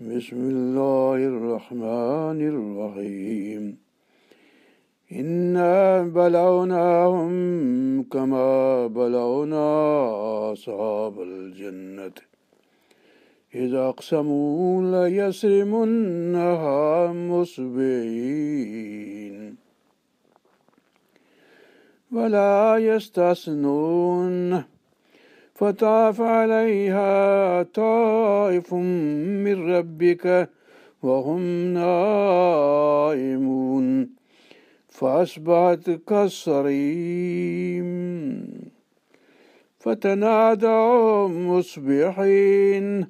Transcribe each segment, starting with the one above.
بسم الله الرحمن الرحيم. إنا بلوناهم كما بلونا أصحاب الجنة. إذا أقسموا ليسرمنها مصبعين ولا يستثنون فطاف عليها طائف من ربك وهم نائمون. فأصبحت كالصريم. فتنادوا مصبحين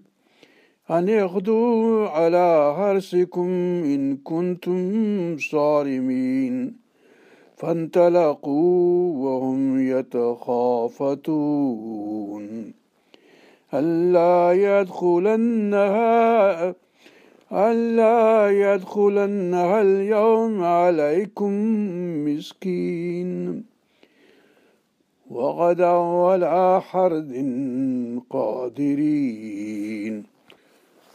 أن اغدوا على حرسكم إن كنتم صارمين. فانطلقوا وهم يتخافتون. ألا يدخلنها ألا يدخلنها اليوم عليكم مسكين. وغدوا على حرد قادرين.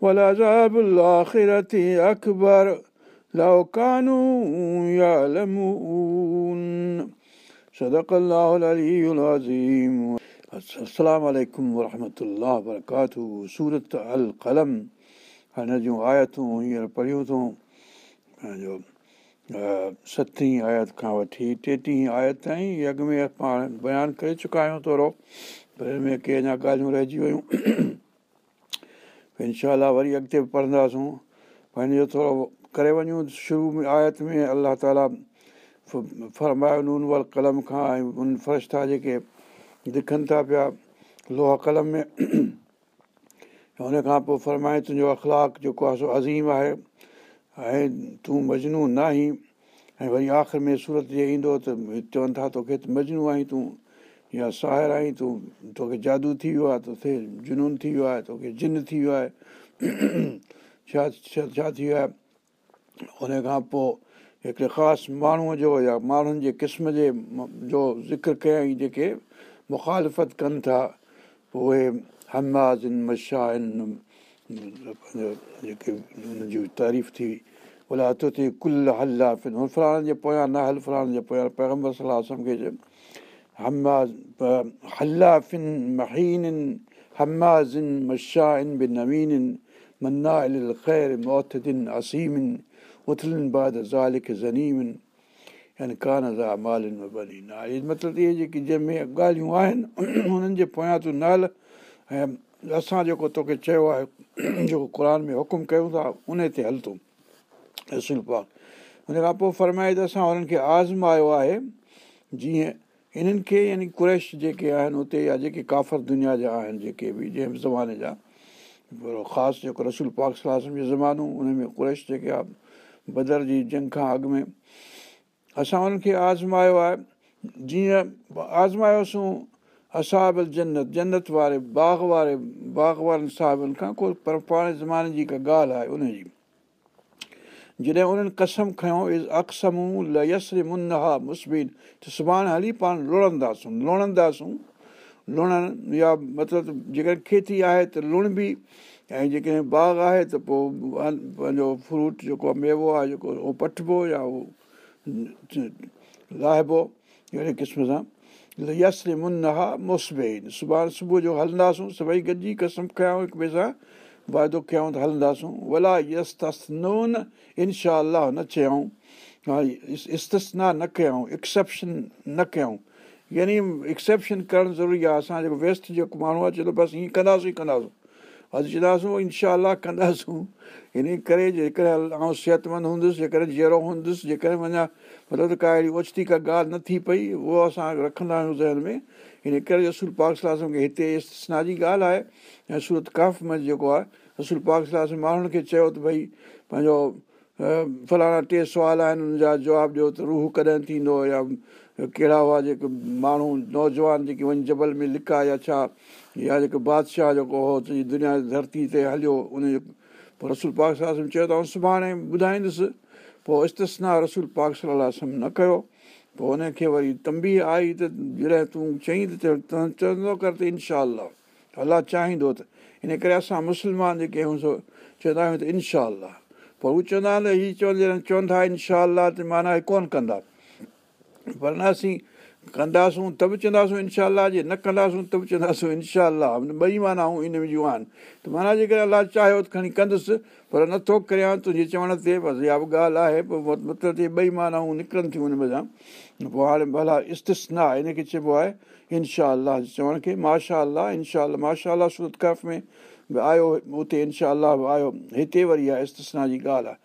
والعذاب الآخرة أكبر لو كانوا يعلمون صدق الله العلي العظيم السلام عليكم ورحمة الله وبركاته सूरत अल कलम हिन जूं आयतूं हींअर पढ़ियूं अथऊं पंहिंजो सतीं आयत खां वठी टेटीह आयत ताईं अॻ में पाण बयानु करे चुका आहियूं थोरो पर हिन में के अञा ॻाल्हियूं रहिजी वियूं انشا وري اڳتي به پڙهنداسون. پنهنجو ٿورو ڪري وڃون شروع ۾ آيت ۾ الله تالا فرمايو نون ول قلم کان ۽ ان فرش ٿا جيڪي لکن ٿا پيا لوها قلم ۾. هن کان پوءِ فرمائي تنهنجو اخلاڪ جيڪو آهي سو عظيم آهي ۽ تون مجنون نه آهين ۽ وري آخر ۾ سورت جي ايندو ته چون ٿا توکي ته مجنون آهين تون يا ساهر آهين تون توکي جادو ٿي ويو آهي توکي جنون ٿي ويو آهي توکي جن ٿي ويو آهي ڇا ڇا ٿي ويو آهي؟ ان کان پوءِ هڪڙي خاص ماڻهوءَ جو يا ماڻهن جي قسم جي جو ذڪر ڪيئين جيڪي مکالفت ڪن ٿا اهي هماز آهن مشا آهن جيڪي هن جي تعريف ٿي ڀلا هٿ ڪل هل آهي فلاڻي جي پويان نه هل فلاڻي جي پويان پيگمبر صلاح کي هماز هلافن مهين همازن مشائن به نوين منا خير موهتن اسيمن اٿلن بعد زالڪ زنيمن يعني ڪانه جا مالن مطلب اهي جيڪي جنهن ۾ ڳالهيون آهن انهن جي پويان تون نه هل ۽ اسان جيڪو توکي چيو آهي جيڪو قر ۾ حڪم ڪيون ٿا ان تي هل تون رسول پاڪ هن کان پوءِ فرمائي ته اسان هنن کي آزمايو آهي جيئن هنن کي يعني ڪريش جيڪي آهن اتي يا جيڪي ڪافر دنيا جا آهن جيڪي به جنهن زماني جا خاص جيڪو رسول پاڪ صلاح جو زمانو ان ۾ ڪريش جيڪي آهي بدر جي جنگ کان اڳ ۾ اسان هنن کي آزمايو آهي. جيئن آزمايوسين اساب جنت جنت واري باغ واري باغ وارن صاحبن کان ڪو پر پراڻي زماني جي ڪا ڳالهه آهي ان جي جڏهن انهن قسم کنيو اڪسمون ليسر من ها مسبن ته سڀاڻي هلي پاڻ لڻنداسون لڻنداسون لڻن يا مطلب جيڪڏهن کيتي آهي ته لوڻ به ۽ جيڪڏهن باغ آهي ته پوءِ پنهنجو فروٽ جيڪو آهي ميوو آهي جيڪو اهو پٽبو يا اهو لاهبو اهڙي قسم سان يسري من ها مسبي سڀاڻي صبح جو هلنداسون سڀئي گڏجي قسم ڪيون هڪ ٻئي سان واعدو ڪيون ته هلنداسون. ولا نون انشا الله نه چيئون ها استسنا نه ڪيون ايڪسيپشن نه ڪيون. يعني ايڪسيپشن ڪرڻ ضروري آهي اسان جيڪو ويسٽ جيڪو ماڻهو آهي چئي ٿو بس هيئن ڪنداسين ڪنداسين. اڄ چونداسين انشا الله ڪنداسون. ان ڪري جيڪڏهن آئون صحتمند هوندس جيڪڏهن جهڙو هوندس جيڪڏهن وڃان مطلب ته اهڙي اوچتي ڪا ڳالهه نه ٿي پئي اهو اسان رکندا آهيون ذهن ۾ ان ڪري رسول پاڪ صلاح کي هتي استنا جي ڳالهه آهي ۽ سورت ڪاف ۾ جيڪو آهي رسول پاڪ صلاح ماڻهن کي چيو ته ڀئي پنهنجو فلاڻا ٽي سوال آهن هن جا جواب ڏيو ته روهه ڪڏهن ٿيندو يا ڪهڙا هئا جيڪي ماڻهو نوجوان جيڪي وڃي جبل ۾ لڪا يا ڇا يا جيڪو بادشاهه جيڪو هو دنيا ڌرتي تي هليو ان جو پوءِ رسول پاڪ صلاح چيو ته آئون سڀاڻي ٻڌائيندس پوءِ استسنا رسول پاڪ صلاح نه ڪيو پوءِ هن کي وري تمبي آئي ته جڏهن تون چئين ته چوندو ڪر ته انشا الله چاهيندو ته ان ڪري اسان مسلمان جيڪي آهيون سو چوندا آهيون ته انشا پوءِ هو چوندا آهن ته هيءَ چوندا چوندا انشا ته معنيٰ ڪونه ڪندا پر نه اسين ڪنداسون ته به چونداسون انشا جي نه ڪنداسون ته به چونداسون انشا ٻئي مانائون ان جون آهن ته معنيٰ جيڪر الله چاهيو ته کڻي ڪندس پر نٿو ڪريان تنهنجي چوڻ تي بس اها به ڳالهه آهي پوءِ مطلب ٻئي مانائون نڪرن ٿيون هن مٿان پوءِ هاڻي ڀلا استس نه آهي هن کي چئبو آهي انشا چوڻ کي ماشا الله انشا ماشا سورت ۾ به آيو اتي انشا به آيو هتي وري آهي استسنا جي ڳالهه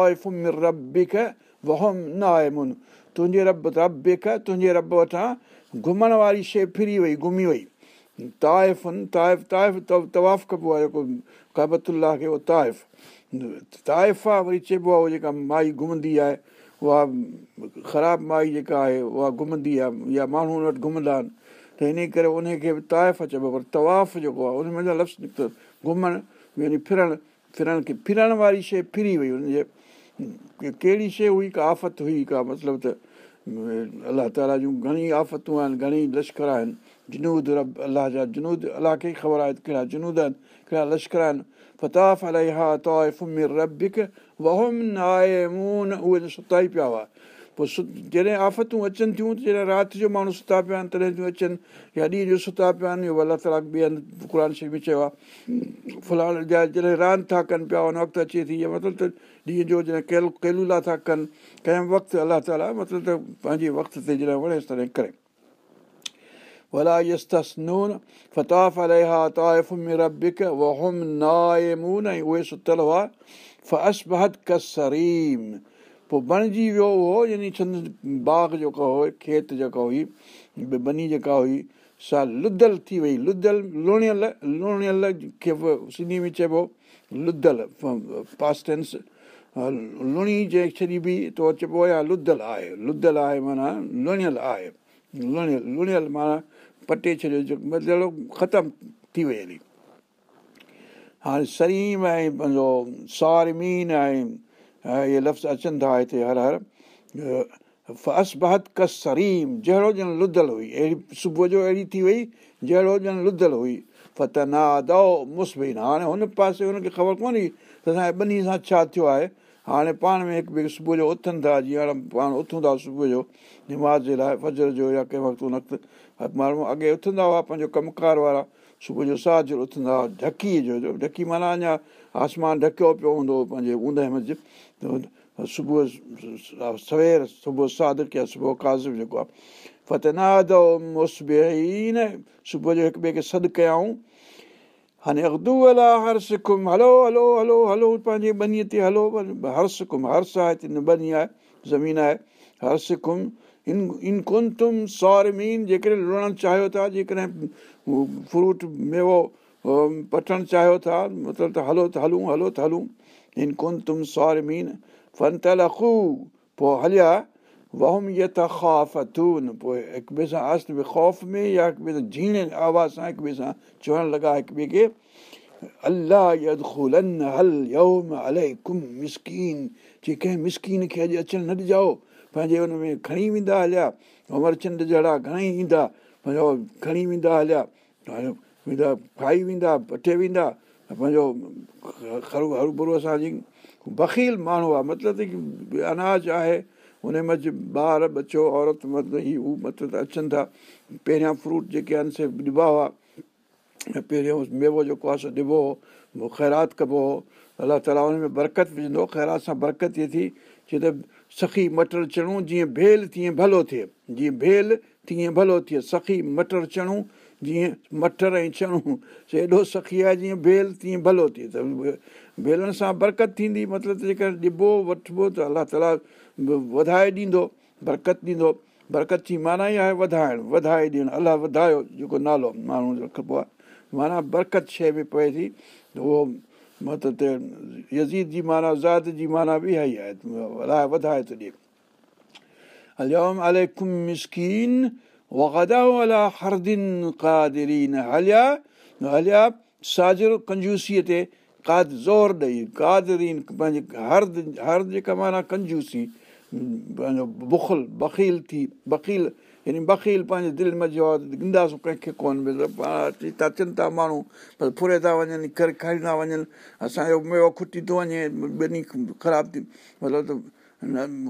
آهي وهم نه آهي من تنهنجي رب رب تنهنجي رب وٽان گهمڻ واري شيءِ ڦري وئي گهمي وئي تائفن طائف طائف طواف ڪبو آهي جيڪو ڪابتلا کي اهو طائف طائف آهي وري چئبو آهي اها جيڪا مائي گهمندي آهي اها خراب مائي جيڪا آهي اها گهمندي آهي يا ماڻهو هن وٽ گهمندا آهن ته ان ڪري ان کي به طائف چئبو پر طواف جيڪو آهي ان ۾ لفظ نڪتو گهمڻ يعني ڦرڻ ڦرڻ کي ڦرڻ واري شيءِ ڦري وئي هن جي ڪهڙي شيءِ هئي ڪا آفت هئي ڪا مطلب ته الله تالا جون گهڻي آفتون آهن گهڻي لشڪر آهن جنود رب الله جا جنود الله کي خبر آهي ڪهڙا جنود آهن ڪهڙا لشڪر آهن. فتاف الائي ها ربڪ وهوم نايمون اهي ئي پيا هئا پوءِ س جڏهن آفتون اچن ٿيون ته جڏهن رات جو ماڻهو ستا پيا آهن تڏهن ٿيون اچن يا ڏينهن جو ستا پيا آهن اهو الله تالا ٻئي هنڌ قر شريف ۾ چيو آهي فلاڻ جا جڏهن راند ٿا ڪن پيا ان وقت اچي ٿي يا مطلب ته ڏينهن جو جڏهن ڪيل ڪيلولا ٿا ڪن ڪنهن وقت الله تالا مطلب ته پنهنجي وقت تي جڏهن وڻيس تڏهن ڪري. ڀلا نون فتاف الها طائف ربڪ وهوم نايمون ۽ اهي ستل هئا فئسبهت ڪسريم پوءِ بڻجي ويو اهو يعني سند باغ جيڪو هو کيت جيڪا هئي بني جيڪا هئي سا لڌل ٿي وئي. لڌل لڻيل لڻيل کي سنڌي ۾ چئبو لڌل پاسٽينس لڻي جي ڇڏي به ته چئبو آهي لڌل آهي. لڌل آهي معنيٰ لڻيل آهي. لڻيل لڻيل معنيٰ پٽي ڇڏيو مطلب ختم ٿي وئي هلي. هاڻي سريم ۽ پنهنجو سارمين ۽ اهي لفظ اچن ٿا هتي هر هر اسبهت ڪس سريم جهڙو ڄڻ لڌل هئي اهڙي صبح جو اهڙي ٿي وئي جهڙو ڄڻ لڌل هئي فتنا دئو مسبن هاڻي هن پاسي هن کي خبر ڪونه هئي ته اسان جي ٻني سان ڇا ٿيو آهي هاڻي پاڻ ۾ هڪ ٻئي صبح جو اٿن ٿا جيئن هاڻي پاڻ اٿون ٿا صبح جو نماز جي لاءِ فجر جو يا ڪنهن وقت وقت ماڻهو اڳي اٿندا هئا پنهنجو ڪم ڪار وارا صبح جو ساج اٿندا هئا ڍڪيءَ جو ڍڪي معنيٰ اڃا آسمان ڍڪيو پيو هوندو هو پنهنجي اوندهه منجهه صبح سوير صبح سادڪ يا صبح ڪازب جيڪو آهي فتناد مسبين صبح جو هڪ ٻئي کي سڏ ڪيائون هاڻي اڳدو الا هر سکم هلو هلو هلو هلو پنهنجي بنيءَ تي هلو هر سکم آهي هتي نه بني آهي زمين آهي هر سکم ان ان ڪن تم سورمين جيڪڏهن لڻڻ چاهيو ٿا جيڪڏهن فروٽ ميوو پٽڻ چاهيو ٿا مطلب ته هلو ته هلون هلو ته هلون ان ڪن تم سورمين فن تلکو پوءِ هليا وهم اها ته خوفون پوءِ هڪ ٻئي سان آست به خوف ۾ يا هڪ ٻئي سان جهيڻي آواز سان هڪ ٻئي سان چوڻ لڳا هڪ ٻئي کي الله هل يوم ڪم مسڪين چئي ڪنهن مسڪين کي اڄ اچڻ نه ڏجو پنهنجي هن ۾ کڻي ويندا هليا امرچند جهڙا گهڻيئي ايندا پنهنجو کڻي ويندا هليا ويندا کائي ويندا پٺي ويندا پنهنجو هرو هرو ڀرو اسان جي بکيل ماڻهو آهي مطلب اناج آهي هن منجهه ٻار بچو عورت مطلب هي هو مطلب اچن ٿا پهريان فروٽ جيڪي آهن سي ڏبا هئا پهريون ميوو جيڪو آهي سو ڏبو هو خيرات ڪبو هو الله تالا هن ۾ برڪت وجهندو خيرات سان برڪت اهي ٿي ڇو ته سکي مٽر چڻون جيئن ڀيل تيئن ڀلو ٿئي جيئن ڀيل تيئن ڀلو ٿئي سکي مٽر چڻون جيئن مٽر ۽ چڻون ايڏو سکي آهي جيئن ڀيل تيئن ڀلو ٿئي ته ڀيلن سان برڪت ٿيندي مطلب ته جيڪر ڏبو وٺبو ته الله تالا وڌائي ڏيندو برڪت ڏيندو. برڪت جي معنيٰ ئي آهي وڌائڻ وڌائي ڏيڻ الله وڌايو جيڪو نالو ماڻهو رکبو آهي. معنيٰ برڪت شيءِ ۾ پئي ٿي اهو مطلب يزيد جي معنيٰ ذات جي معنيٰ به اها ئي آهي الله وڌائي ٿو ڏئي. مسڪين الا هردن ڪادرين هليا هليا ساجر ڪنجوسيءَ تي ڪاد زور ڏيئي ڪادرين پنهنجي هرد هرد جيڪا معنيٰ ڪنجوسي پنهنجو بکل بکيل ٿي بکيل يعني بکيل پنهنجي دل ۾ جو آهي ڏينداسين ڪنهن کي ڪونه پاڻ اچي ٿا اچن ٿا ماڻهو پر فري ٿا وڃن ڪري کڻي ٿا وڃن اسان جو ميوو کٽي ٿو وڃي ٻنهي خراب ٿي مطلب ته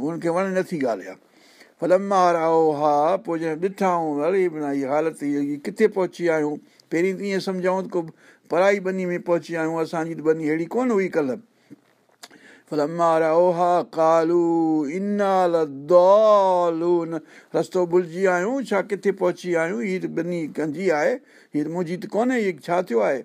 هن کي وڻي نٿي ڳالهه آهي فلم مار آئو ها پوءِ اڙي اها حالت اها ڪٿي پهچي آهيون پهرين ته ائين سمجهون ته ڪو پرائي بني ۾ پهچي آهيون اسان جي ته بني اهڙي ڪونه هئي ڪلهه ڪالو رستو ڀلجي آهيون ڇا ڪٿي پهچي آهيون هيءَ ته ٻنهي ڪنجي آهي هيءَ ته منهنجي ته ڪونهي هيءَ ڇا ٿيو آهي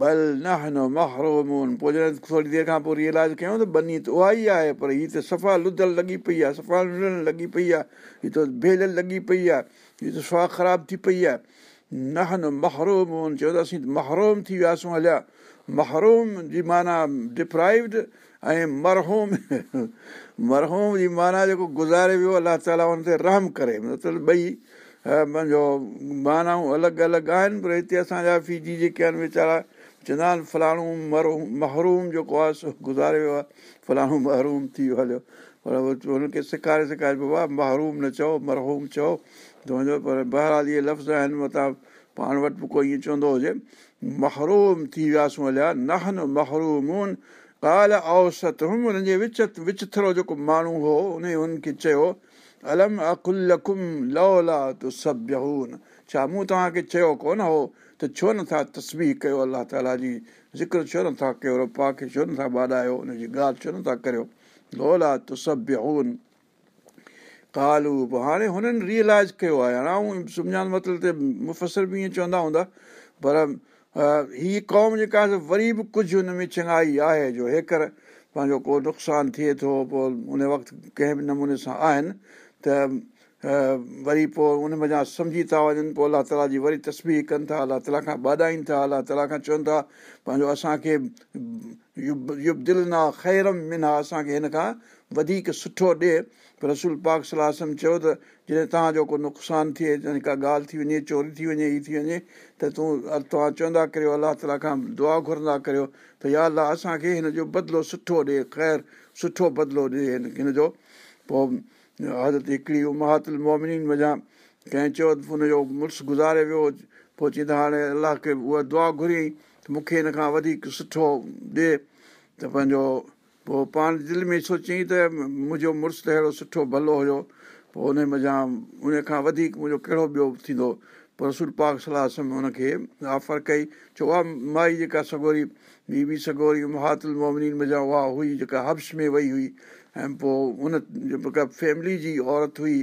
ڀل نه مهرومون پوءِ جڏهن ٿوري دير کان پوءِ ريلائز ڪيون ته بني ته اها ئي آهي پر هيءَ ته صفا لڌل لڳي پئي آهي صفا لڌل لڳي پئي آهي هيءَ ته ڀيل لڳي پئي آهي هيءَ ته سها خراب ٿي پئي آهي نه مهرومون چيو ته اسين محروم ٿي وياسين هليا محروم جي معنيٰ ڊپرائوڊ ۽ مرحوم مرحوم جي معنيٰ جيڪو گذاري ويو الله تالا هن تي رحم ڪري مطلب ٻئي پنهنجو مانائون الڳ الڳ آهن پر هتي اسان جا فيجي جيڪي آهن ويچارا چوندا آهن فلاڻو مرحوم محروم جيڪو آهي سو گذاري ويو آهي فلاڻو محروم ٿي ويو هليو پر هن کي سيکاري سيکاري آهي محروم نه چئو مرحوم چئو ته وڃو پر بهرحال اهي لفظ آهن مٿان پاڻ وٽ به ڪوئي ائين چوندو هجي محروم ٿي وياسين هليا ننهن مهرومون ڪال اوسط هنن جي وچ وچ ٿورو جيڪو ماڻهو هو ان هن کي چيو الم سڀون ڇا مون توهان کي چيو ڪونه هو ته ڇو نٿا تصوير ڪيو الله تالا جي؟ ذڪر ڇو نٿا ڪيو؟ رپا کي ڇو نٿا ٻاڏايو؟ هن جي ڳالهه ڇو نٿا ڪريو؟ هاڻي هنن ريلائز ڪيو آهي. هاڻي سمجهان مطلب ته مفسر به ائين چوندا هوندا پر هيءَ قوم جيڪا وري به ڪجهه هن ۾ چڱائي آهي جو هيڪر پنهنجو ڪو نقصان ٿئي ٿو پوءِ ان وقت ڪنهن به نموني سان آهن. ته وري پوءِ ان مزا سمجهي ٿا وڃن پوءِ الله تالا جي وري تصوير ڪن ٿا الله تالا کان ٻاڏائن ٿا الله تالا کان چون ٿا پنهنجو اسان کي دل نه خيرم منا اسان کي هن کان وڌيڪ سٺو ڏئي. پر رسول پاڪ صلاح چيو ته جڏهن توهان جو ڪو نقصان ٿئي يعني ڪا ڳالهه ٿي وڃي چوري ٿي وڃي هيءَ ٿي وڃي ته تون توهان چوندا ڪريو الله تالا کان دعا گهرندا ڪريو ته يا الله اسان کي هن جو بدلو سٺو ڏئي خير سٺو بدلو ڏئي هن هن جو. پوءِ حضرت هڪڙي مهاتل مومن وڃان ڪنهن چيو ته هن جو مڙس گذاري ويو پوءِ چئي ته هاڻي الله کي اها دعا گهريئين ته مون کي هن کان وڌيڪ سٺو ڏئي. ته پنهنجو پوءِ پاڻ دل ۾ سوچيئين ته منهنجو مڙس ته اهڙو سٺو ڀلو هيو پوءِ هن مزا ان کان وڌيڪ منهنجو ڪهڙو ٻيو ٿيندو. پوءِ رسول پاڪ صلاح سم هن کي آفر ڪئي ڇو اها مائي جيڪا سگوري ٻي به سگوري مهاتل مومن مزا اها هئي جيڪا هبس ۾ وئي هئي ۽ پوءِ هن جيڪا فيملي جي عورت هئي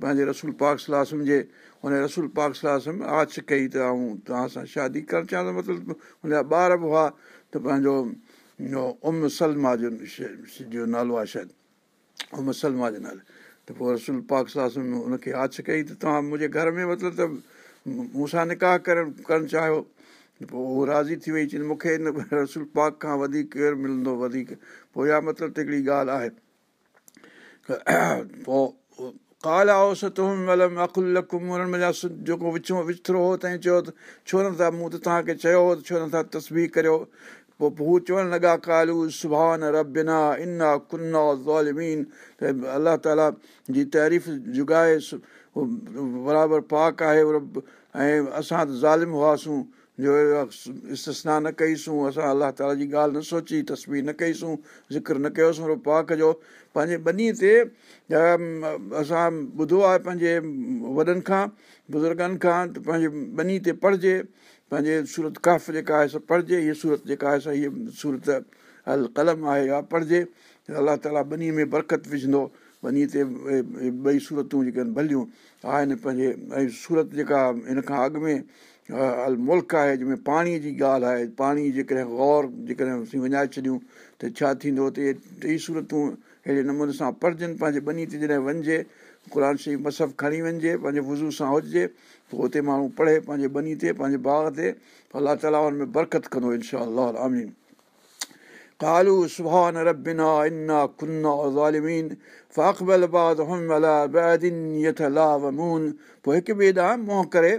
پنهنجي رسول پاڪ صلاح جي هن رسول پاڪ صلاح آڇ ڪئي ته ۽ توهان سان شادي ڪرڻ چاهيان ته مطلب هن جا ٻار به هئا ته پنهنجو ام سلما جو جو نالو آهي شايد ام سلما جو نالو. ته پوءِ رسول پاڪ صلاح هن کي آڇ ڪئي ته توهان منهنجي گهر ۾ مطلب ته مون سان نڪاح ڪرڻ ڪرڻ چاهيو. پوءِ اهو راضي ٿي وئي چئي مون کي هن رسول پاڪ کان وڌيڪ ڪير ملندو وڌيڪ. پوءِ اها مطلب ته هڪڙي ڳالهه آهي پوءِ ڪال جيڪو وچو وچرو هو تنهن چيو ته ڇو نٿا مون ته توهان کي چيو ته ڇو نٿا تصوير ڪريو پوءِ هو چوڻ لڳا ڪالو سڀان ربنا انا ڪنا زالمين الله تالا جي تعريف جگائي برابر پاڪ آهي ۽ اسان ته ظالم هئاسين جو استنا نه ڪئيسون اسان الله تالا جي ڳالهه نه سوچي تصوير نه ڪئيسون ذڪر نه ڪيوسين پاڪ جو پنهنجي ٻنيءَ تي اسان ٻڌو آهي پنهنجي وڏن کان بزرگن کان ته پنهنجي ٻني تي پڙهجي پنهنجي سورت ڪاف جيڪا آهي پڙهجي هيءَ سورت جيڪا آهي هيءَ سورت ال قلم آهي اها پڙهجي الله تالا ٻنيءَ ۾ برڪت وجهندو ٻنيءَ تي ٻئي صورتون جيڪي آهن ڀليون آهن پنهنجي ۽ سورت جيڪا هن کان اڳ ۾ ال ملڪ آهي جنهن ۾ پاڻيءَ جي ڳالهه آهي پاڻي جيڪڏهن گور جيڪڏهن اسين وڃائي ڇڏيون ته ڇا ٿيندو ته اهي ٽئي صورتون اهڙي نموني سان پڙهجن پنهنجي ٻني تي جڏهن وڃجي قر شريف مسف کڻي وڃجي پنهنجي وضو سان هجي پوءِ هتي ماڻهو پڙهي پنهنجي ٻني تي پنهنجي باغ تي. الله تالا هن ۾ برڪت ڪندو انشا ڪالو يتلاومون. پوءِ هڪ ٻئي ڏانهن منهن ڪري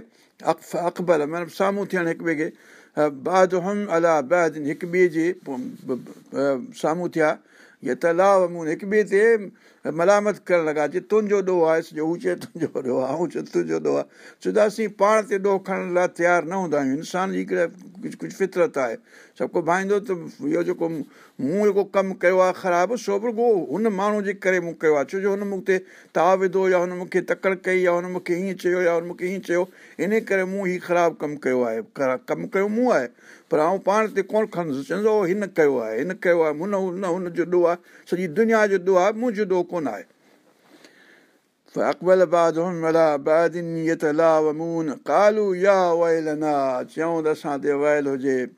اق اڪبر مطلب سامهون ٿيڻ هڪ ٻئي کي ٻئي جي سامهون ٿيا مون هڪ ٻئي تي ملامت ڪرڻ لڳا جي تنهنجو ڏوهه آهي سڄو هو چئي تنهنجو ڏوهه آهي ۽ چئي تنهنجو ڏوهه آهي. ڇو ته اسين پاڻ تي ڏوهه کڻڻ لاءِ تيار نه هوندا آهيون. انسان جي هڪڙي ڪجهه ڪجهه فطرت آهي. سڀ ڪو ڀائيندو ته اهو جيڪو مون جيڪو ڪم ڪيو آهي خراب سو به رڳو هن ماڻهو جي ڪري مون ڪيو آهي. ڇو جو هن مون تي تاو وڌو يا هن مون کي تڪڙ ڪئي يا هن مون کي هيئن چيو يا هن مون کي هيئن چيو ان ڪري مون هيءُ خراب ڪم ڪيو آهي. ڪم ڪيو مون آهي پر آئون پاڻ تي ڪونه کڻندس. چوندو هن ڪيو آهي هن ڪيو آهي. هن هن جو ڏوهه آهي سڄي دنيا جو ڏوهه آهي منهنجو ڏوهه ويل هجي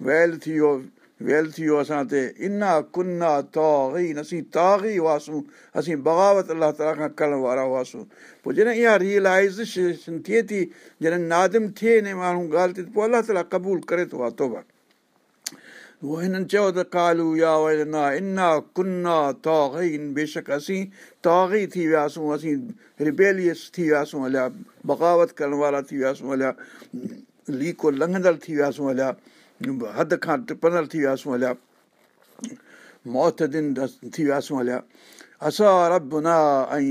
ويل ٿي ويو ويل ويو اسان بغاوت الله کان ڪرڻ وارا هئاسين پوءِ جڏهن اها ريلائزيشن ٿئي ٿي جڏهن نادم ٿئي ماڻهو ڳالهه تي پوءِ الله تالا قبول ڪري ٿو آهي توبا هنن چيو ته ڪالو يا ويلنا انا ڪنا توگين بيشڪ اسين تاغي ٿي وياسين اسين ربيليس ٿي وياسين هليا بغاوت ڪرڻ وارا ٿي وياسين هليا ليڪو لنگهندڙ ٿي وياسين هليا حد کان ٽپندڙ ٿي وياسين هليا موت دن ٿي وياسين هليا اسان رب نه ۽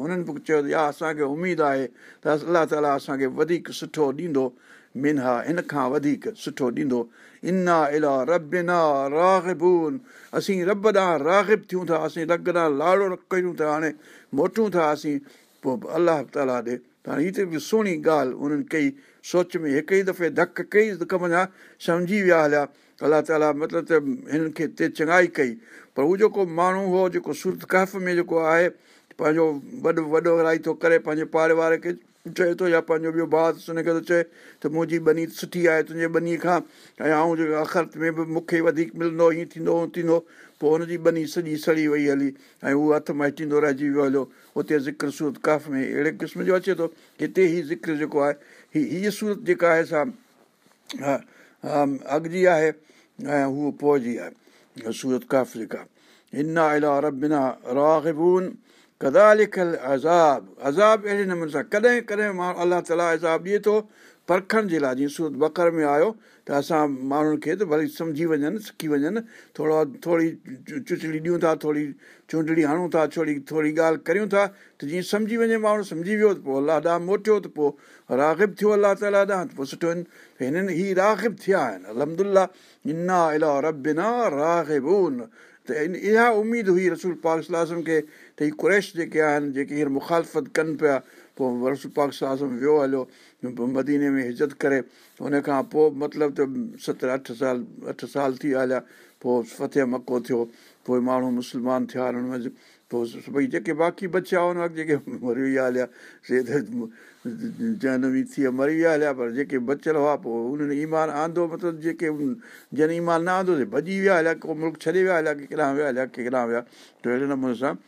هنن به چيو يا اسان کي اميد آهي ته الله تالا اسان کي وڌيڪ سٺو ڏيندو من ها هن کان وڌيڪ سٺو ڏيندو. انا الا رب نا راگبون. اسين رب ڏانهن راگب ٿيون ٿا اسين رب ڏانهن لاڙو ڪيون ٿا هاڻي موٽون ٿا اسين پوءِ الله تالا ڏي. هاڻي هيءَ ته سهڻي ڳالهه انهن ڪئي سوچ ۾ هڪ ئي دفعي ڌڪ ڪئي وڃان سمجهي ويا هليا. الله تالا مطلب ته هنن کي هتي چڱائي ڪئي. پر هو جيڪو ماڻهو هو جيڪو سورت ڪهف ۾ جيڪو آهي پنهنجو وڏو وڏو الائي ٿو ڪري پنهنجي پاڙي واري کي چئي ٿو يا پنهنجو ٻيو ڀاءُ سن کي ٿو چئي ته منهنجي بني سٺي آهي تنهنجي بني کان. ۽ آئون جيڪو اکر ۾ به مون کي وڌيڪ ملندو هيئن ٿيندو هونئن ٿيندو پوءِ هن جي بني سڄي سڙي وئي هلي. ۽ اهو هٿ مٽندو رهجي ويو هليو. اتي ذڪر سورت ڪاف ۾ اهڙي قسم جو اچي ٿو هتي ئي ذڪر جيڪو آهي هيءَ هيءَ سورت جيڪا آهي سا اڳ جي آهي ۽ هوءَ پوءِ جي آهي سورت ڪاف جيڪا. راگبون ڪدا عذاب عذاب اهڙي نموني سان ڪڏهن ڪڏهن ماڻهو الله تالا عذاب ڏئي ٿو پرکڻ جي لاءِ جيئن سورت بڪر ۾ آيو ته اسان ماڻهن کي ته ڀلي سمجهي وڃن سکي وڃن ٿورو ٿوري چچڙي ڏيون ٿا ٿوري چونڊڙي هڻون ٿا ٿوري ٿوري ڳالهه ڪريون ٿا ته جيئن سمجهي وڃي ماڻهو سمجهي ويو ته پوءِ الله ڏانهن موٽيو ته پوءِ راگب ٿيو الله تالا ڏانهن ته پوءِ سٺو آهن هنن هيءَ راگب ٿيا آهن الهمدلا انا الا ربنا راگبون ته اها اميد هئي رسول پاڪ کي ته قريش جيڪي آهن جيڪي هينئر مکالفت ڪن پيا پوءِ رسول پاڪ ويو هليو مديني ۾ عزت ڪري هن کان پوءِ مطلب ته ست اٺ سال اٺ سال ٿي هليا پوءِ فتح مڪو ٿيو پوءِ ماڻهو مسلمان ٿيا هن ۾ پوءِ ڀئي جيڪي باقي بچيا هن وقت جيڪي مري ويا هليا سي ته جنمي ٿي ويا مري ويا هليا پر جيڪي بچيل هئا پوءِ انهن ايمان آندو مطلب جيڪي جن ايمان نه آندو ڀڄي ويا هليا ڪو ملڪ ڇڏي ويا هليا ڪه ڪيڏانهن ويا هليا ڪه ڪيڏانهن ويا ته اهڙي نموني سان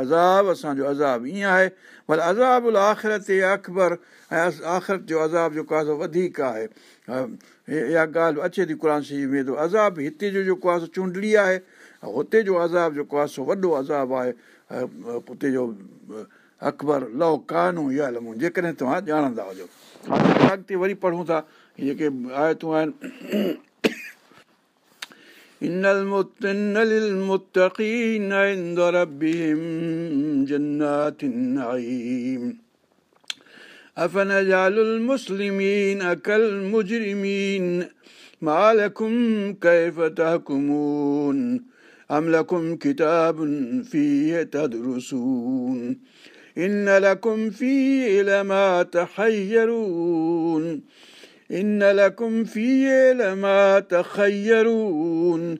عذاب اسان جو عذاب ائين آهي ڀلي عذاب ال آخرت اڪبر ۽ آخرت جو عذاب جيڪو آهي وڌيڪ آهي اها ڳالهه اچي ٿي قر شريف ۾ عذاب هتي جو جيڪو آهي سو چونڊڙي آهي هتي جو عذاب جيڪو آهي سو وڏو عذاب آهي اتي جو اڪبر لئو ڪانو يا لمون جيڪڏهن توهان ڄاڻندا هجو اڳتي وري پڙهون ٿا جيڪي آيتون آهن إن المتن للمتقين عند ربهم جنات النعيم. أفنجعل المسلمين كالمجرمين؟ ما لكم كيف تحكمون؟ أم لكم كتاب فيه تدرسون؟ إن لكم فيه لما تحيرون. إن لكم فيه لما تخيرون.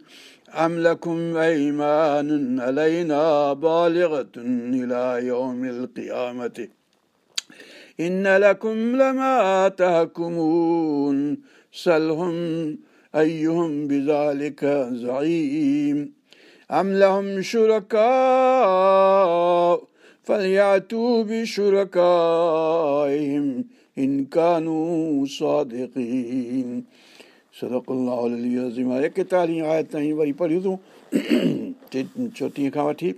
أم لكم أيمان علينا بالغة إلى يوم القيامة؟ إن لكم لما تهكمون. سلهم أيهم بذلك زعيم. أم لهم شركاء فليأتوا بشركائهم. پڙهيون تون چوٽيهه کان وٺي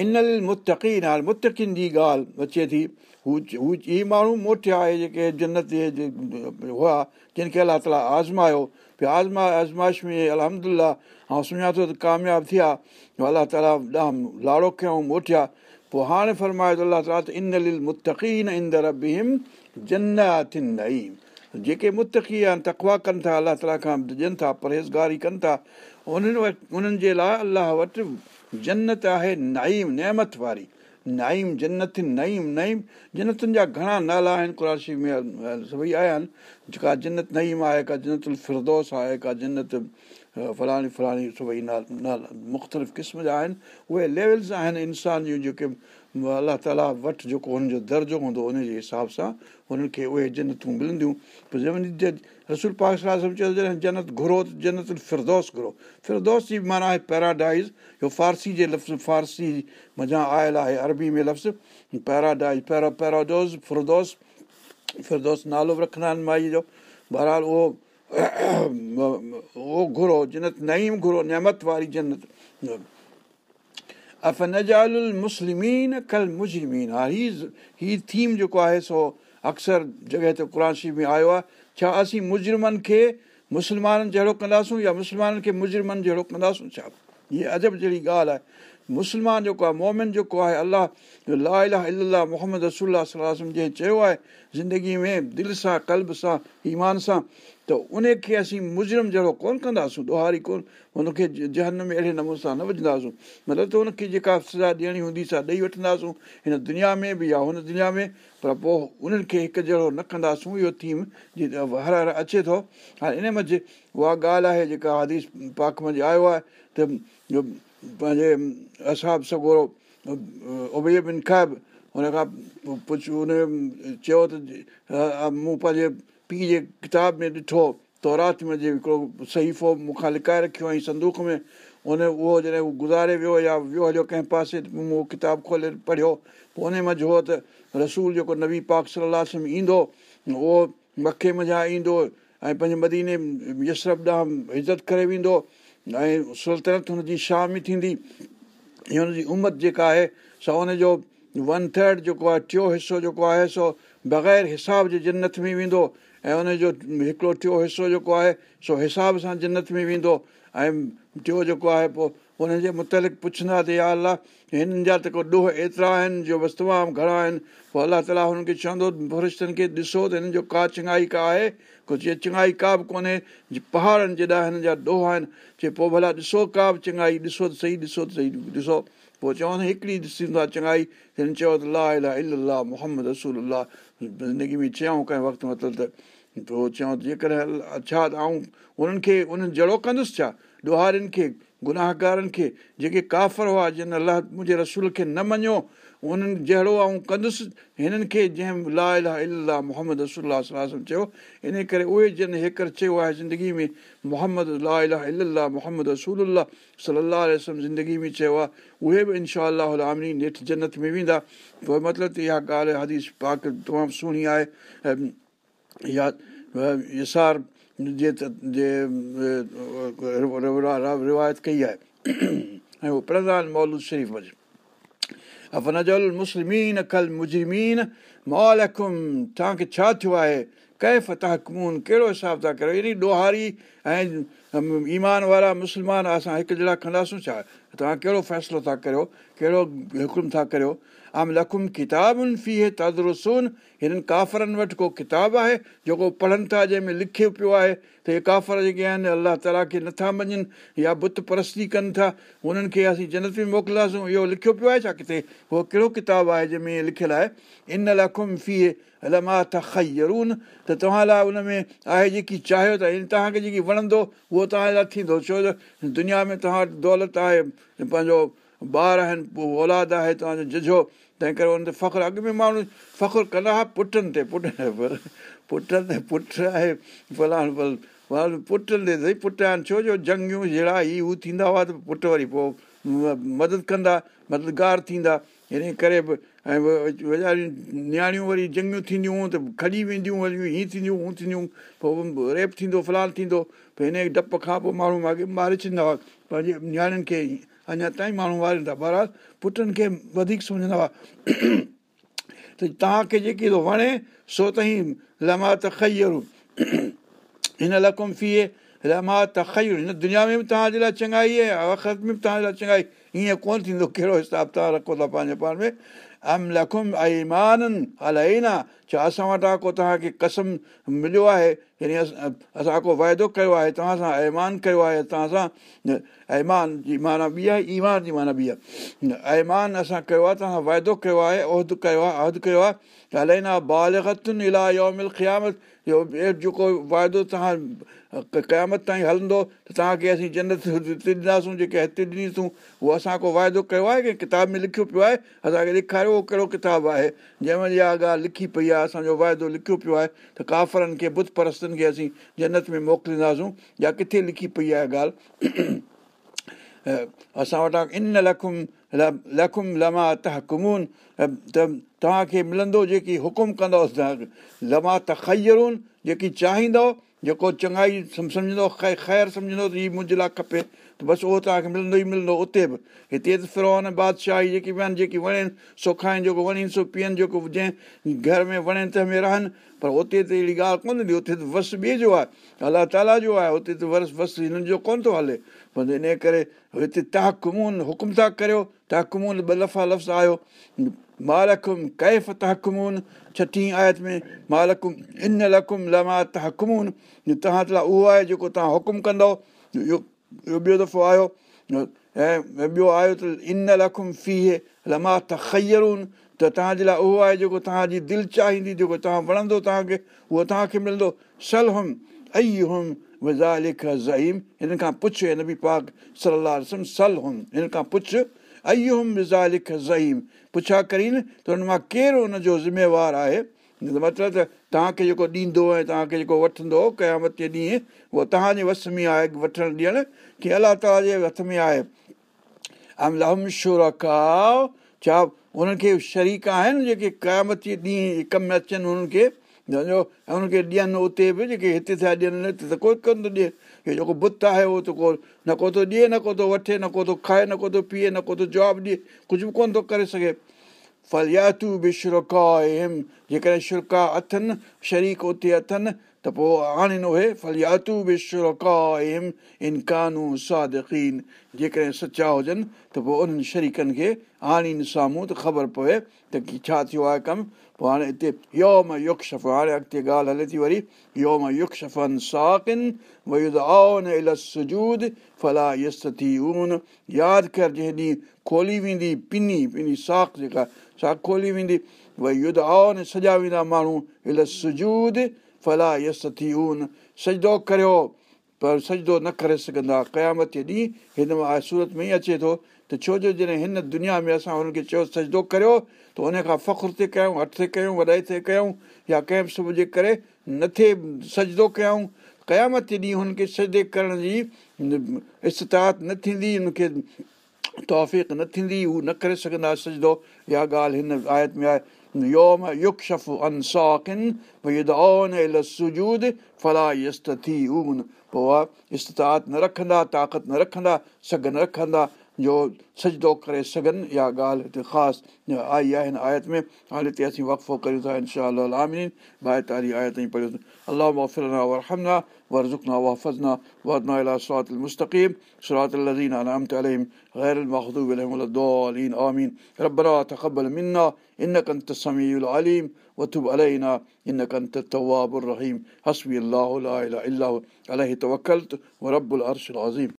انيل متقين جي ڳالهه اچي ٿي هو ماڻهو موٽيا آهي جيڪي جنت هئا جن کي الله تالا آزمايو آزمايو آزمائش ۾ الهملا ۽ سڃاتو ته ڪامياب ٿيا الله تالا ڏانهن لاڙو ڪيئون موٽيا پوءِ هاڻي فرمايو ته الله تالا ته ان لل متقين اندر بهم جناتن نئيم جيڪي متقي آهن تڪوا ڪن ٿا الله تالا کان ڏين ٿا پرهيزگاري ڪن ٿا انهن وٽ انهن جي لاءِ الله وٽ جنت آهي نئيم نيمت واري نائم جنت نئيم نئيم جنتن جا گهڻا نالا آهن قراشي ۾ سڀئي آيا آهن ڪا جنت نئيم آهي ڪا جنت فردوس آهي ڪا جنت فلاڻي فلاڻي سڀئي نالا مختلف قسم جا آهن اهي ليولس آهن انسان جون جيڪي الله تالا وٽ جيڪو هن جو درجو هوندو ان جي حساب سان هنن کي اهي جنتون ملنديون پوءِ جنهن رسول پاڪ چيو جڏهن جنت گهرو ته جنت فردوس گهرو فردوس جي معنيٰ آهي پيراڊائز اهو فارسي جي لفظ فارسي مزا آيل آهي عربي ۾ لفظ پيراڊائز پيرا پيراڊوز فردوس فردوس نالو به رکندا آهن مائي جو بهرحال اهو اهو گهرو جنت نئيم گهرو هيءَ هيءَ ٿيم جيڪو آهي سو اڪثر جڳهه تي قر شريف ۾ آيو آهي ڇا اسين مجرمن کي مسلمانن جهڙو ڪنداسون يا مسلمانن کي مجرمن جهڙو ڪنداسون؟ ڇا؟ هيءَ عجب جهڙي ڳالهه آهي. مسلمان جيڪو آهي مومن جيڪو آهي الله لا الاهه الاهه محمد رسول جنهن چيو آهي زندگي ۾ دل سان ڪلب سان ايمان سان ته ان کي اسين مجرم جهڙو ڪونه ڪنداسين ڏوهاري ڪونه هن کي جنهن ۾ اهڙي نموني سان نه وجهنداسين مطلب ته هن کي جيڪا سزا ڏيڻي هوندي سا ڏيئي وٺنداسين هن دنيا ۾ به يا هن دنيا ۾ پر پوءِ انهن کي هڪ جهڙو نه ڪنداسين اهو ٿيم هر هر اچي ٿو هاڻي ان منجهه اها ڳالهه آهي جيڪا حديث منجهه آيو آهي ته پنهنجي اساب سگورو ابي بن کائب هن کان پڇ هن چيو ته مون پنهنجي پيءُ جي ڪتاب ۾ ڏٺو تورات ۾ جي هڪڙو صحيفو مون کان لڪائي رکيو ۽ سندوڪ ۾ ان اهو جڏهن اهو گذاري ويو يا ويو هليو ڪنهن پاسي مون اهو ڪتاب کولي پڙهيو. پوءِ ان منجهه هو ته رسول جيڪو نبي پاڪ صلاح ۾ ايندو اهو مکي منجهان ايندو ۽ پنهنجي مديني يشرف ڏانهن عزت ڪري ويندو ۽ سلطنت هن جي شام ئي ٿيندي. ۽ هن جي امت جيڪا آهي سو هن جو ون ٿرڊ جيڪو آهي ٽيون حصو جيڪو آهي سو بغير حساب جي جنت ۾ ويندو ۽ هن جو هڪڙو ٽيون حصو جيڪو آهي سو حساب سان جنت ۾ ويندو. ۽ ٽيون جيڪو آهي پوءِ هن جي مطلق پڇندا ته يا الله هنن جا ته ڪو ڏوهه ايترا آهن جو بس تمام گهڻا آهن پوءِ الله تالا هنن کي چوندو فرشتن کي ڏسو ته هنن جو ڪا چڱائي ڪا آهي ڪجهه چڱائي ڪا به ڪونهي پهاڙن جيڏا هنن جا ڏوهه آهن چئي پوءِ ڀلا ڏسو ڪا به چڱائي ڏسو ته صحيح ڏسو ته صحيح ڏسو. پوءِ چوندا هڪڙي ڏسيندو آهي چڱائي هن چيو ته لا الا الاهه محمد رسول الله زندگي ۾ چيئون ڪنهن وقت مطلب ته پوءِ چيون ته جيڪڏهن ڇا آئون انهن کي انهن جهڙو ڪندس ڇا؟ ڏوهارين کي گناهگارن کي جيڪي ڪافر هئا جن الله منهنجي رسول کي نه مڃيو انهن جهڙو آئون ڪندس هنن کي جنهن لا الاهه الاهه محمد رسول چيو ان ڪري اهي جن هيڪر چيو آهي زندگي ۾ محمد لا الاهه الاهه محمد رسول وسلم زندگي ۾ چيو آهي اهي به انشا آمني نيٺ جنت ۾ ويندا. پوءِ مطلب ته اها ڳالهه حديث پاڪ تمام سهڻي آهي. يا يسار جي روايت ڪئي آهي. ۽ اهو پرڌان مولود شريف افنجل مسلمين ڪل مجرمين مولڪم توهان کي ڇا ٿيو آهي ڪيف تهڪمون ڪهڙو حساب ٿا ڪريو ايڏي ڏوهاري ۽ ايمان وارا مسلمان اسان هڪ جهڙا ڪنداسون ڇا توهان ڪهڙو فيصلو ٿا ڪريو ڪهڙو حڪم ٿا ڪريو عام لکم ڪتابن في تدرسون هنن ڪافرن وٽ ڪو ڪتاب آهي جيڪو پڙهن ٿا جنهن ۾ لکيو پيو آهي ته هي ڪافر جيڪي آهن الله تالا کي نٿا مڃن يا بت پرستي ڪن ٿا هنن کي اسين جنت ۾ موڪلياسين اهو لکيو پيو آهي ڇا ڪٿي اهو ڪهڙو ڪتاب آهي جنهن ۾ اهو لکيل آهي ان لکم في لما ته کيرون ته توهان لاءِ ان ۾ آهي جيڪي چاهيو توهان کي جيڪي وڻندو اهو توهان جي لاءِ ٿيندو ڇو ته دنيا ۾ توهان وٽ دولت آهي پنهنجو ٻار آهن پوءِ اولاد آهي توهان جو جهجهو تنهن ڪري هن تي فخر اڳ ۾ ماڻهو فخر ڪندا هئا پٽن تي پٽ پر پٽن تي پٽ آهي فلاڻ ڦل پٽن تي سائين پٽ آهن ڇو جو جنگيون جهڙا هي هو ٿيندا هئا ته پٽ وري پوءِ مدد ڪندا مددگار ٿيندا. هن ڪري به ۽ نياڻيون وري جنگيون ٿينديون ته کڄي وينديون هيئن ٿينديون هونئن ٿينديون پوءِ ريپ ٿيندو فلاڻ ٿيندو پوءِ هن ڊپ کان پوءِ ماڻهو اڳي ماري ڇڏيندا هئا. پنهنجي نياڻين کي اڃا تائين ماڻهو وارن ٿا بهرحال پٽن کي وڌيڪ سمجهندا هئا ته توهان کي جيڪي ٿو وڻي سو تائين لما ته کير هن لڪم في لما ته کير هن دنيا ۾ به توهان جي لاءِ چڱائي آهي آخرت ۾ به توهان جي لاءِ چڱائي هيئن ڪونه ٿيندو ڪهڙو حساب توهان رکو ٿا پنهنجي پاڻ ۾ ام لکم ايمانن الاهي نه ڇا اسان وٽان ڪو توهان کي قسم مليو آهي يعني اسان ڪو واعدو ڪيو آهي توهان سان ايمان ڪيو آهي توهان سان ايمان جي معنيٰ ٻي آهي ايمان جي معنيٰ ٻي آهي ايمان اسان ڪيو آهي توهان واعدو ڪيو آهي اهد ڪيو آهي عهد ڪيو آهي الاهي يومل قيامت اهو جيڪو واعدو توهان قيامت تائين هلندو ته توهان کي اسين جنت هتي ڏينداسون جيڪي هتي ڏنيسون اهو اسان ڪو واعدو ڪيو آهي ڪه ڪتاب ۾ لکيو پيو آهي اسان کي ڏيکاريو اهو ڪهڙو ڪتاب آهي جنهن ۾ اها ڳالهه لکي پئي آهي اسان جو واعدو لکيو پيو آهي ته ڪافرن کي بت پرستن کي اسين جنت ۾ موڪلينداسون يا ڪٿي لکي پئي آهي ڳالهه اسان وٽان ان لکم لکم لما تهڪمون ته توهان کي ملندو جيڪي حڪم ڪندو لما ته خيرون جيڪي چاهيندو جيڪو چڱائي سمجهندو خير سمجهندو ته هيءَ منهنجي لاءِ کپي ته بس اهو توهان کي ملندو ئي ملندو اتي به هتي ته فرون بادشاهي جيڪي به آهن جيڪي وڻين سو کائين جيڪو وڻين سو پيئن جيڪو جنهن گهر ۾ وڻين تنهن ۾ رهن پر اتي ته اهڙي ڳالهه ڪونه هوندي اتي ته وس ٻئي جو آهي الله تالا جو آهي اتي ته ورس وس هنن جو ڪونه ٿو هلي پر ان ڪري هتي تهڪمون حڪم ٿا ڪريو تهڪمون ٻه لفا لفظ آيو مالڪم ڪيف تهڪمون ڇٺي آيت ۾ مالڪم ان لڪم لما تهڪمون توهان لاءِ اهو آهي جيڪو توهان حڪم ڪندؤ اهو ٻيو دفعو آيو ۽ ٻيو آيو ته ان لکم في لما ته خيرون ته توهان جي لاءِ اهو آهي جيڪو توهان جي دل چاهيندي جيڪو توهان وڻندو توهان کي اهو توهان کي ملندو سل هم ۽ هم ويزا لک زهيم هن کان پڇ هن به پاڪ صلاح سل هم هن کان پڇ ۽ هم ويزا لک زهيم پڇا ڪرين ته هن مان ڪير هن جو ذميوار آهي؟ مطلب ته توهان کي جيڪو ڏيندو ۽ توهان کي جيڪو وٺندو قيامت جي ڏينهن اهو توهان جي وس ۾ آهي وٺڻ ڏيڻ ڪه الله تالا جي هٿ ۾ آهي. ڇا انهن کي شريڪ آهن جيڪي قيامت ڏينهن ڪم اچن انهن کي انهن کي ڏين اتي به جيڪي هتي ٿا ڏين هتي ڪوئي ڪونه ٿو ڏئي جيڪو بت آهي اهو ته ڪو نه ڪو ٿو ڏئي نه ڪو ٿو وٺي نه ڪو ٿو کائي نه ڪو ٿو پيئي نه ڪو ٿو جواب ڏئي ڪجهه به ڪونه ٿو ڪري سگهي فلياتو به جيڪڏهن شرڪا اٿن شريڪ اتي اٿن ته پوءِ آڻن اهي فلياتو به شرڪا هم انڪانو سادين جيڪڏهن سچا هجن ته پوءِ انهن شريڪن کي آڻين سامهون ته خبر پئي ته ڇا ٿيو آهي ڪم پوءِ هاڻي هتي يوم يڪ شف هاڻي اڳتي ڳالهه هلي ٿي وري يوم يڪ شفن ساڪن سجود ڦلا يس ٿي اون ياد ڪر جنهن ڏينهن کولي ويندي پني پني ساک جيڪا ساک کولي ويندي ڀئي يڌ آئو نه ويندا ماڻهو ال سجود ڦلا يس ٿي اون سجدو ڪريو پر سجدو نه ڪري سگهندا قيامت ڏينهن هن مان سورت ۾ ئي اچي ٿو ته ڇو جو جڏهن هن دنيا ۾ اسان هن کي چيو سجدو ڪريو ته ان کان فخر تي ڪيون هٿ تي ڪيون وڏائي تي ڪيون يا ڪنهن به صبح جي ڪري نٿي سجدو ڪيون قيامت ڏينهن هن کي سجدي ڪرڻ جي استات نه ٿيندي هن کي توف نه ٿيندي هو نه ڪري سگهندا سجدو اها ڳالهه هن آيت ۾ آهي نه رکندا طاقت نه رکندا سگهه نه رکندا जो सजदो करे सघनि इहा ॻाल्हि हिते ख़ासि आई आहे हिन आयत में हाणे हिते असीं वक़फ़ो कयूं था इनशा आमीन ॿाएतालीह आयत ई पढ़ियो अलाह वफ़िरना वरहमना वरज़ुकना वहफ़ज़ना वरना इला सरात المستقيم صراط الذين أنعمت عليهم غير المغضوب عليهم ولا الضالين آمين ربنا تقبل منا إنك أنت السميع العليم وتب علينا إنك أنت التواب الرحيم حسبي الله لا إله إلا هو عليه توكلت ورب العرش العظيم